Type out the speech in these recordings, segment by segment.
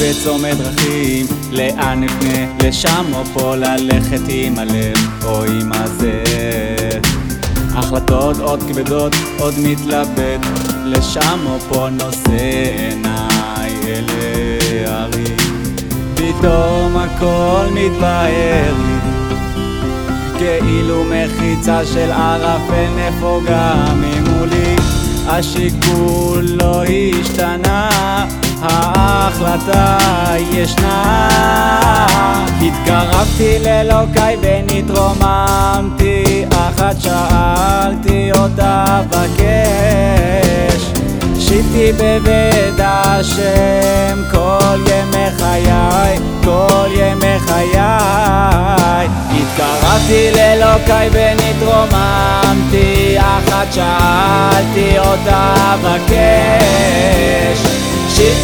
בצומת דרכים, לאן נפנה? לשם או פה ללכת עם הלב או עם הזה? החלטות עוד כבדות, עוד מתלבט, לשם או פה נושא עיניי אל ההרים. פתאום הכל מתבהר לי, כאילו מחיצה של ערפל נפוגה ממולי. השיקול לא השתנה, ההחלטה ישנה. התקרבתי לאלוקיי ונתרוממתי, אחת שאלתי אותה בקש. שיבתי בבית השם כל ימי חיי, כל ימי חיי. התקרבתי לאלוקיי ונתרוממתי, אחת שאלתי אותה בקש.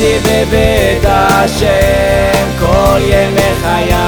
שיבתי בבית השם כל ימי חיי,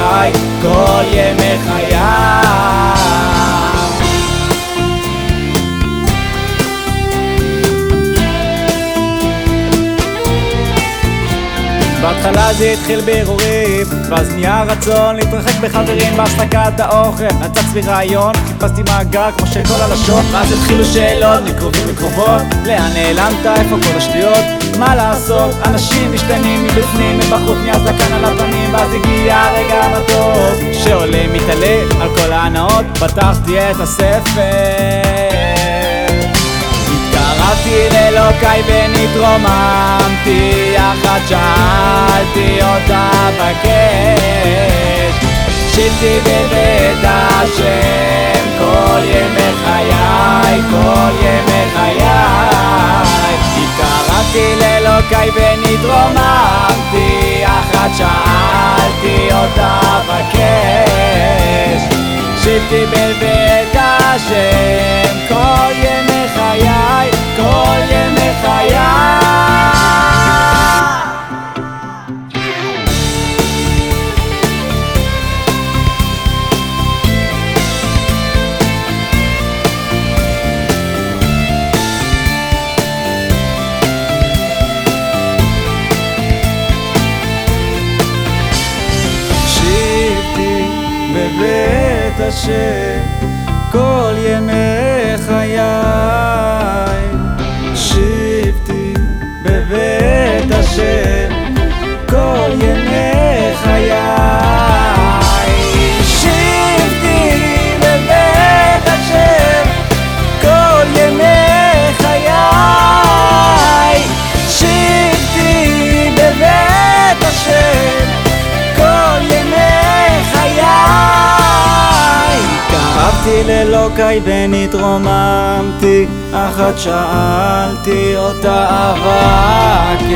בהתחלה זה התחיל בהרהורים ואז נהיה רצון להתרחק בחברים בהפסקת האוכל. נצץ לי רעיון, חיפשתי מאגר כמו של כל הלשון. ואז התחילו שאלות מקרובים וקרובות לאן נעלמת, איפה כל השטויות? מה לעשות? אנשים משתנים מבפנים, מבחוץ נהיה זקן על הפנים ואז הגיע הרגע המטוב שעולה מתעלה על כל ההנאות פתחתי את הספר. התקרבתי לאלוקיי ונתרוממתי, אחת שאלתי אותה בקש. שיבתי בבית השם כל ימי חיי, כל ימי חיי. התקרבתי לאלוקיי ונתרוממתי, אחת שאלתי אותה בקש. שיבתי בבית השם כל ימי השם כל ימי חיי. לאלוקיי ונתרוממתי, אחת שאלתי אותה אבקש.